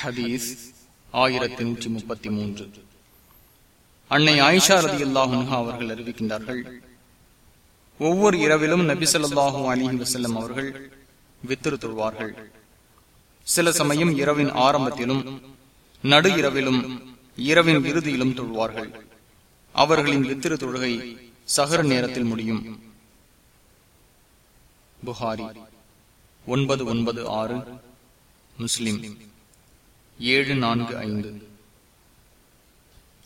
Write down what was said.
ஹதீஸ் ஆயிரத்தி நூற்றி முப்பத்தி மூன்று. அன்னை ஆயிஷா ரதி அல்லாஹா அவர்கள் அறிவிக்கின்றார்கள் ஒவ்வொரு இரவிலும் நபிசல்லாஹூ அலிஹி வசல்லம் அவர்கள் வித்திரு தொழுவார்கள். சில சமயம் இரவின் ஆரம்பத்திலும் நடு இரவிலும் இரவின் இறுதியிலும் தொழுவார்கள். அவர்களின் வித்திரு தொழுகை சகர நேரத்தில் முடியும். புகாரி ஒன்பது ஒன்பது ஆறு முஸ்லிம். ஏழு நான்கு ஐந்து.